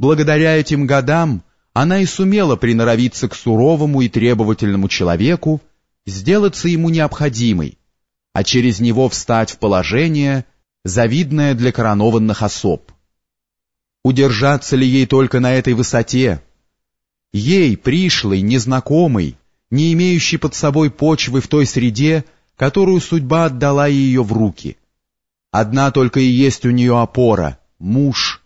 Благодаря этим годам она и сумела приноровиться к суровому и требовательному человеку, сделаться ему необходимой, а через него встать в положение, завидное для коронованных особ. Удержаться ли ей только на этой высоте? Ей, пришлой, незнакомой, не имеющей под собой почвы в той среде, которую судьба отдала ее в руки. Одна только и есть у нее опора — муж,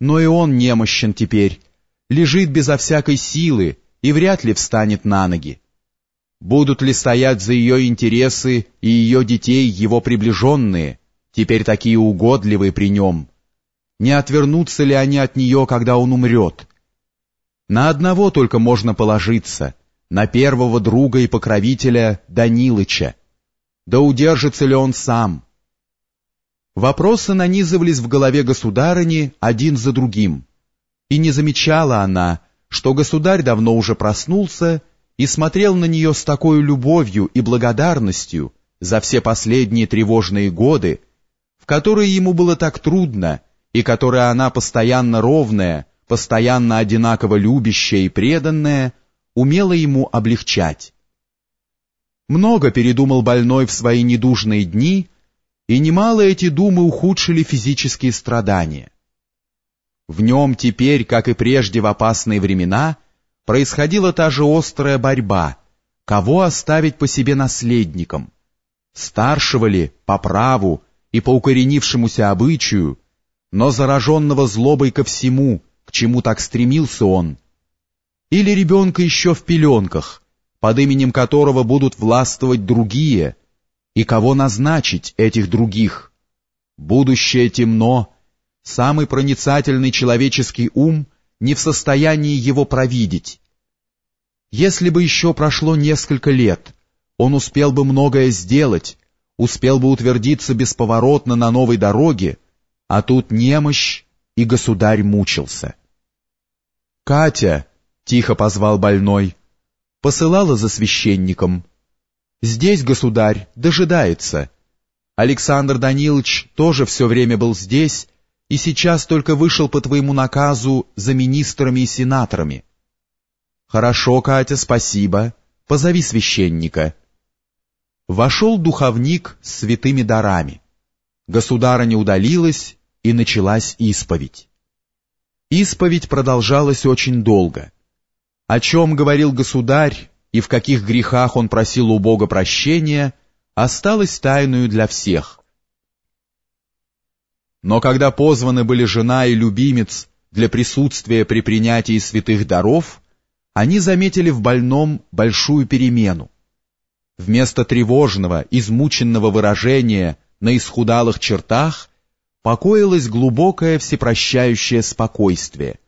но и он немощен теперь, лежит безо всякой силы и вряд ли встанет на ноги. Будут ли стоять за ее интересы и ее детей его приближенные, теперь такие угодливые при нем? Не отвернутся ли они от нее, когда он умрет? На одного только можно положиться, на первого друга и покровителя Данилыча. Да удержится ли он сам? Вопросы нанизывались в голове государыни один за другим, и не замечала она, что государь давно уже проснулся и смотрел на нее с такой любовью и благодарностью за все последние тревожные годы, в которые ему было так трудно, и которые она постоянно ровная, постоянно одинаково любящая и преданная, умела ему облегчать. Много передумал больной в свои недужные дни, и немало эти думы ухудшили физические страдания. В нем теперь, как и прежде в опасные времена, происходила та же острая борьба, кого оставить по себе наследником, старшего ли, по праву и по укоренившемуся обычаю, но зараженного злобой ко всему, к чему так стремился он, или ребенка еще в пеленках, под именем которого будут властвовать другие, и кого назначить этих других. Будущее темно, самый проницательный человеческий ум не в состоянии его провидеть. Если бы еще прошло несколько лет, он успел бы многое сделать, успел бы утвердиться бесповоротно на новой дороге, а тут немощь, и государь мучился. «Катя!» — тихо позвал больной. Посылала за священником. «Здесь государь дожидается. Александр Данилович тоже все время был здесь и сейчас только вышел по твоему наказу за министрами и сенаторами». «Хорошо, Катя, спасибо. Позови священника». Вошел духовник с святыми дарами. Государыня удалилась, и началась исповедь. Исповедь продолжалась очень долго. О чем говорил государь и в каких грехах он просил у Бога прощения, осталось тайную для всех. Но когда позваны были жена и любимец для присутствия при принятии святых даров, они заметили в больном большую перемену. Вместо тревожного, измученного выражения на исхудалых чертах покоилось глубокое всепрощающее спокойствие.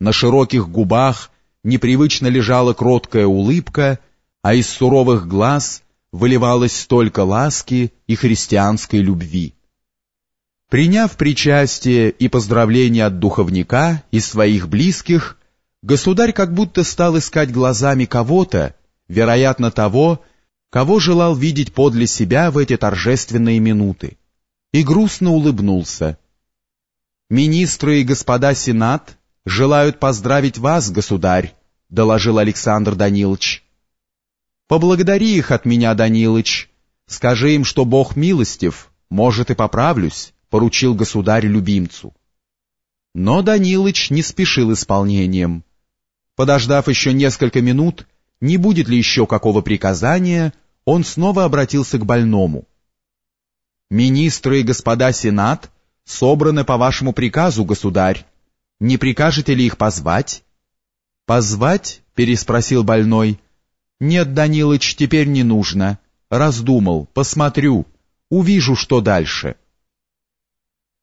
На широких губах непривычно лежала кроткая улыбка, а из суровых глаз выливалось столько ласки и христианской любви. Приняв причастие и поздравления от духовника и своих близких, государь как будто стал искать глазами кого-то, вероятно того, кого желал видеть подле себя в эти торжественные минуты, и грустно улыбнулся. «Министры и господа Сенат желают поздравить вас, государь», — доложил Александр Данилович. «Поблагодари их от меня, Данилович. Скажи им, что Бог милостив, может и поправлюсь», — поручил государь любимцу. Но Данилыч не спешил исполнением. Подождав еще несколько минут, не будет ли еще какого приказания, он снова обратился к больному. «Министры и господа Сенат собраны по вашему приказу, государь. Не прикажете ли их позвать?» «Позвать?» — переспросил больной. «Нет, Данилыч, теперь не нужно. Раздумал, посмотрю, увижу, что дальше».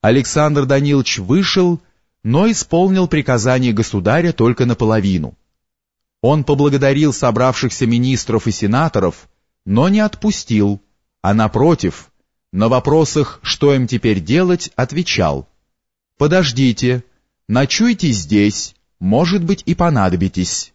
Александр Данилович вышел, но исполнил приказание государя только наполовину. Он поблагодарил собравшихся министров и сенаторов, но не отпустил, а напротив, на вопросах, что им теперь делать, отвечал. «Подождите, ночуйте здесь, может быть и понадобитесь».